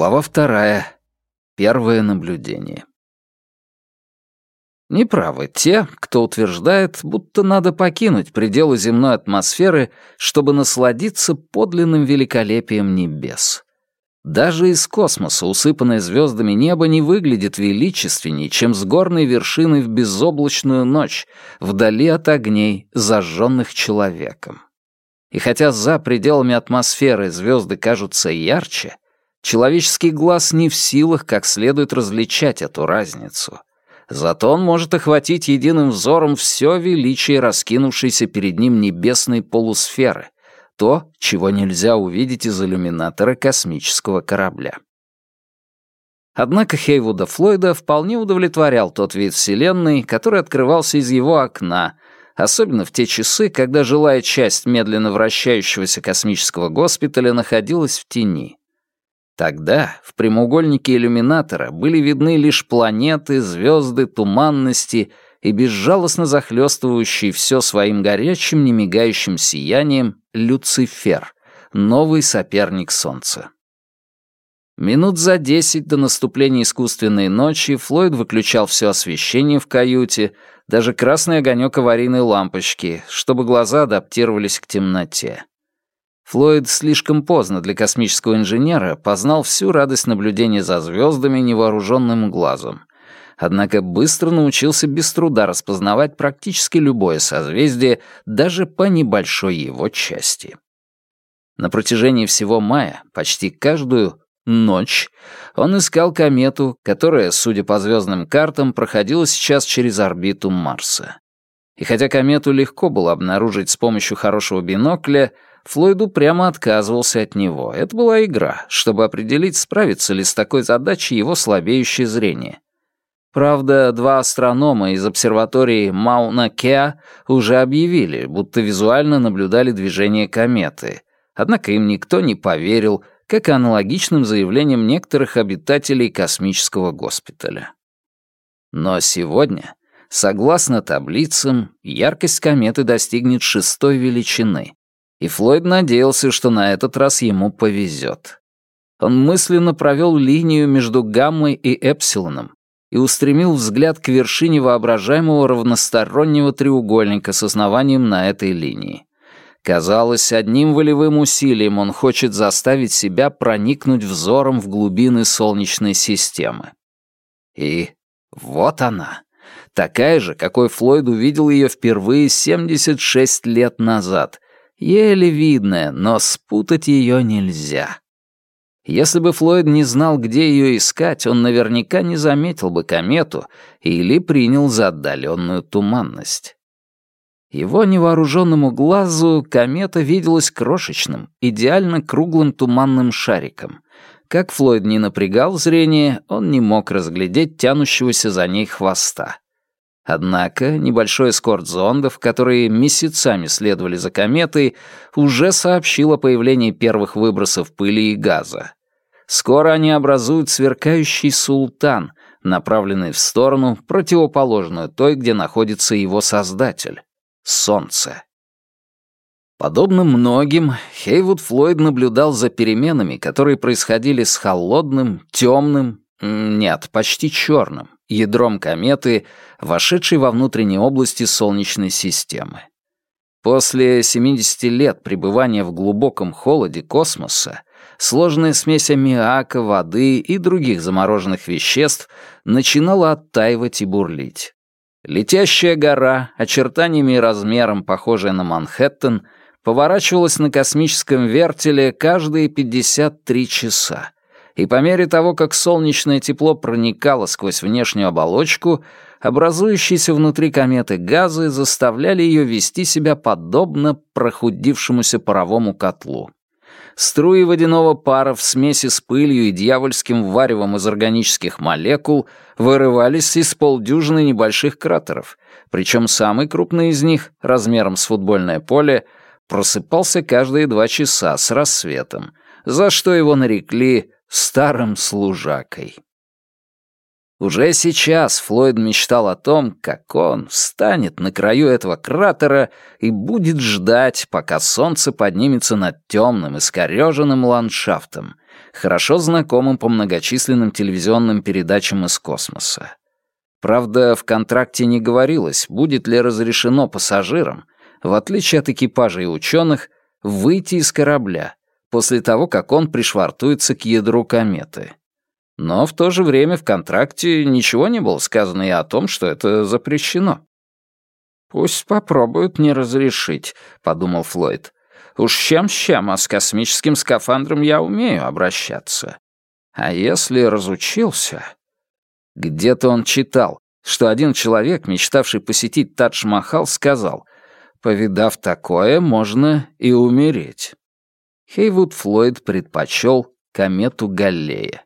Глава вторая. Первое наблюдение. Неправы те, кто утверждает, будто надо покинуть пределы земной атмосферы, чтобы насладиться подлинным великолепием небес. Даже из космоса усыпанное звездами небо не выглядит величественней, чем с горной вершины в безоблачную ночь, вдали от огней, зажженных человеком. И хотя за пределами атмосферы звезды кажутся ярче, человеческий глаз не в силах как следует различать эту разницу. Зато он может охватить единым взором все величие раскинувшейся перед ним небесной полусферы — то, чего нельзя увидеть из иллюминатора космического корабля. Однако Хейвуда Флойда вполне удовлетворял тот вид Вселенной, который открывался из его окна, особенно в те часы, когда жилая часть медленно вращающегося космического госпиталя находилась в тени. Тогда в прямоугольнике иллюминатора были видны лишь планеты, звезды, туманности и безжалостно захлестывающий все своим горячим, немигающим сиянием Люцифер, новый соперник Солнца. Минут за десять до наступления искусственной ночи Флойд выключал все освещение в каюте, даже красный огонек аварийной лампочки, чтобы глаза адаптировались к темноте. Флойд слишком поздно для космического инженера познал всю радость наблюдения за звездами невооруженным глазом однако быстро научился без труда распознавать практически любое созвездие, даже по небольшой его части. На протяжении всего мая, почти каждую ночь, он искал комету, которая, судя по звездным картам, проходила сейчас через орбиту Марса. И хотя комету легко было обнаружить с помощью хорошего бинокля, Флойду прямо отказывался от него. Это была игра, чтобы определить, справится ли с такой задачей его слабеющее зрение. Правда, два астронома из обсерватории Мауна-Кеа уже объявили, будто визуально наблюдали движение кометы. Однако им никто не поверил, как и аналогичным заявлениям некоторых обитателей космического госпиталя. Но сегодня, согласно таблицам, яркость кометы достигнет шестой величины, и Флойд надеялся, что на этот раз ему повезет. Он мысленно провел линию между гаммой и эпсилоном, и устремил взгляд к вершине воображаемого равностороннего треугольника с основанием на этой линии. Казалось, одним волевым усилием он хочет заставить себя проникнуть взором в глубины Солнечной системы. И вот она, такая же, какой Флойд увидел ее впервые 76 лет назад, еле видная, но спутать ее нельзя. Если бы Флойд не знал, где ее искать, он наверняка не заметил бы комету или принял за отдаленную туманность. Его невооруженному глазу комета виделась крошечным, идеально круглым туманным шариком. Как Флойд не напрягал зрение, он не мог разглядеть тянущегося за ней хвоста. Однако небольшой эскорт зондов, которые месяцами следовали за кометой, уже сообщил о появлении первых выбросов пыли и газа. Скоро они образуют сверкающий султан, направленный в сторону, противоположную той, где находится его создатель — Солнце. Подобно многим, Хейвуд Флойд наблюдал за переменами, которые происходили с холодным, темным, нет, почти черным, ядром кометы, вошедшей во внутренние области Солнечной системы. После 70 лет пребывания в глубоком холоде космоса сложная смесь аммиака, воды и других замороженных веществ начинала оттаивать и бурлить. Летящая гора, очертаниями и размером похожая на Манхэттен, поворачивалась на космическом вертеле каждые 53 часа, и по мере того, как солнечное тепло проникало сквозь внешнюю оболочку, образующиеся внутри кометы газы заставляли ее вести себя подобно прохудившемуся паровому котлу. Струи водяного пара в смеси с пылью и дьявольским варевом из органических молекул вырывались из полдюжины небольших кратеров, причем самый крупный из них, размером с футбольное поле, просыпался каждые два часа с рассветом, за что его нарекли «старым служакой». Уже сейчас Флойд мечтал о том, как он встанет на краю этого кратера и будет ждать, пока солнце поднимется над темным, искореженным ландшафтом, хорошо знакомым по многочисленным телевизионным передачам из космоса. Правда, в контракте не говорилось, будет ли разрешено пассажирам, в отличие от экипажа и ученых, выйти из корабля после того, как он пришвартуется к ядру кометы. Но в то же время в контракте ничего не было сказано и о том, что это запрещено. «Пусть попробуют не разрешить», — подумал Флойд. «Уж чем с чем, а с космическим скафандром я умею обращаться. А если разучился...» Где-то он читал, что один человек, мечтавший посетить Тадж-Махал, сказал, «Повидав такое, можно и умереть». Хейвуд Флойд предпочел комету Галлея.